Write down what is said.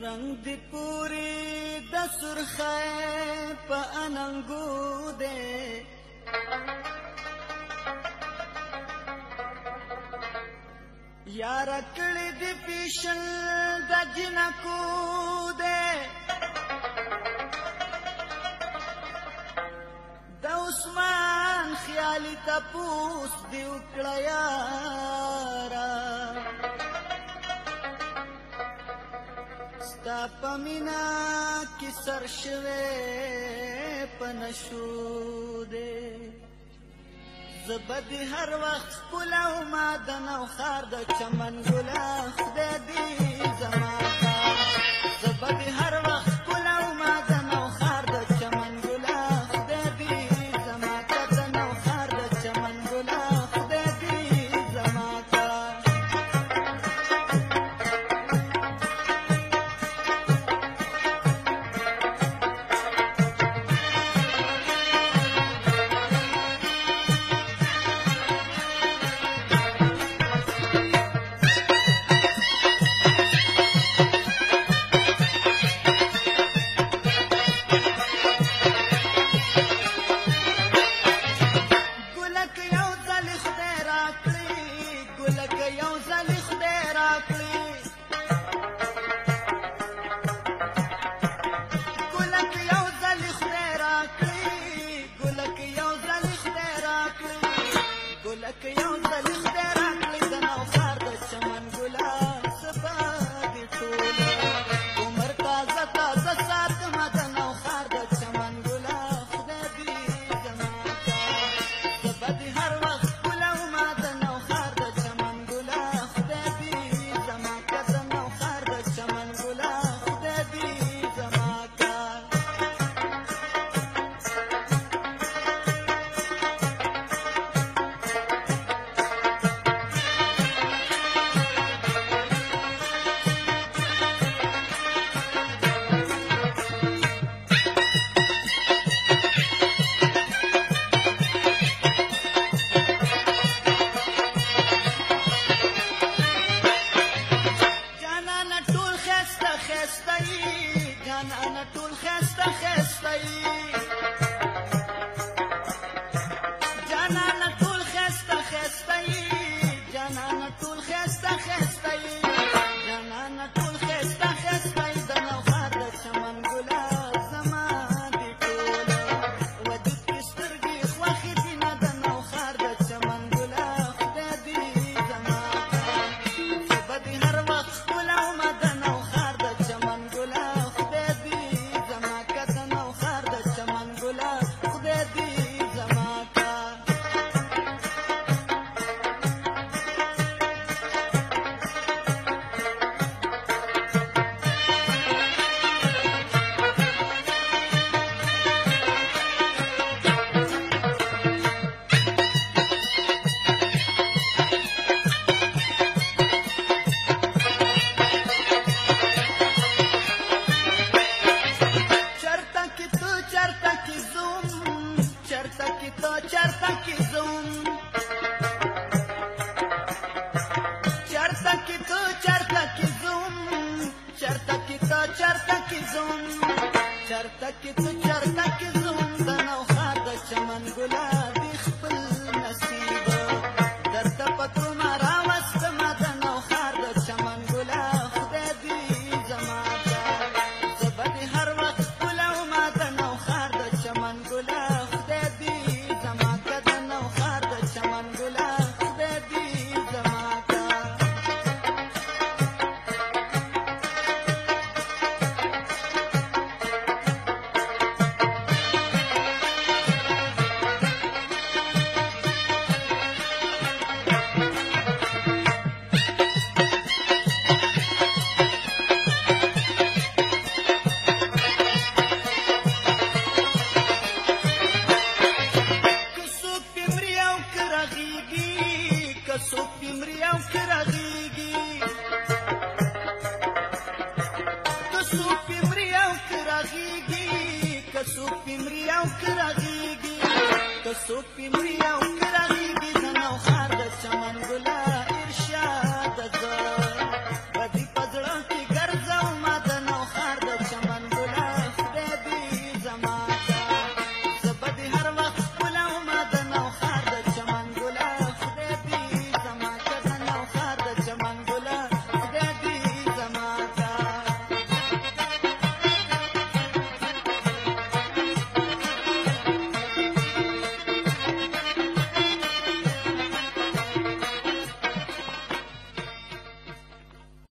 رنگ دی پوری د سرخه په اننګو دی یار کړي دی پیشل د جنکو دی د عثمان خیالي تپوس دی وکړیا ستا پمینا کی سرشوه پنشو دے زبد هر وخت پلو ما د نو خار د چمن ګلا خدای دې زمان تعلیم دې راکړې د نوخار د چمن ګلا صفا دې ټوله زنانه ټول خسته خسته یي جنانه ټول خسته خسته یي جنانه ټول خسته خسته چرتکی زم چرتکی چرتکی زم راغيږي کسو پمري او کراږيږي کسو پمري او کراږيږي زنه خار د چمن ګلان